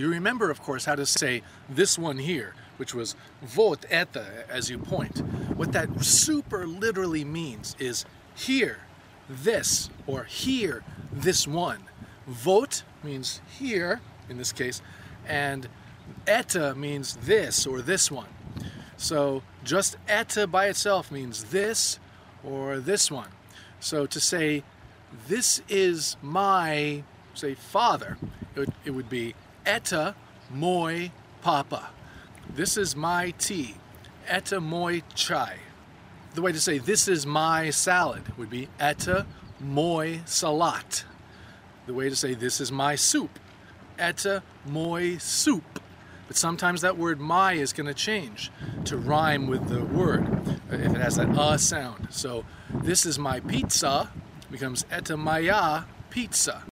You remember, of course, how to say this one here, which was vot eta, as you point. What that super literally means is here, this, or here, this one. Vot means here, in this case, and eta means this or this one. So just eta by itself means this or this one. So to say, this is my, say, father, it would, it would be eta moi papa. This is my tea, eta moi chai. The way to say this is my salad would be eta moi salat. The way to say this is my soup, eta moi soup. But sometimes that word my is going to change to rhyme with the word if it has that uh sound. So this is my pizza becomes eta maya pizza.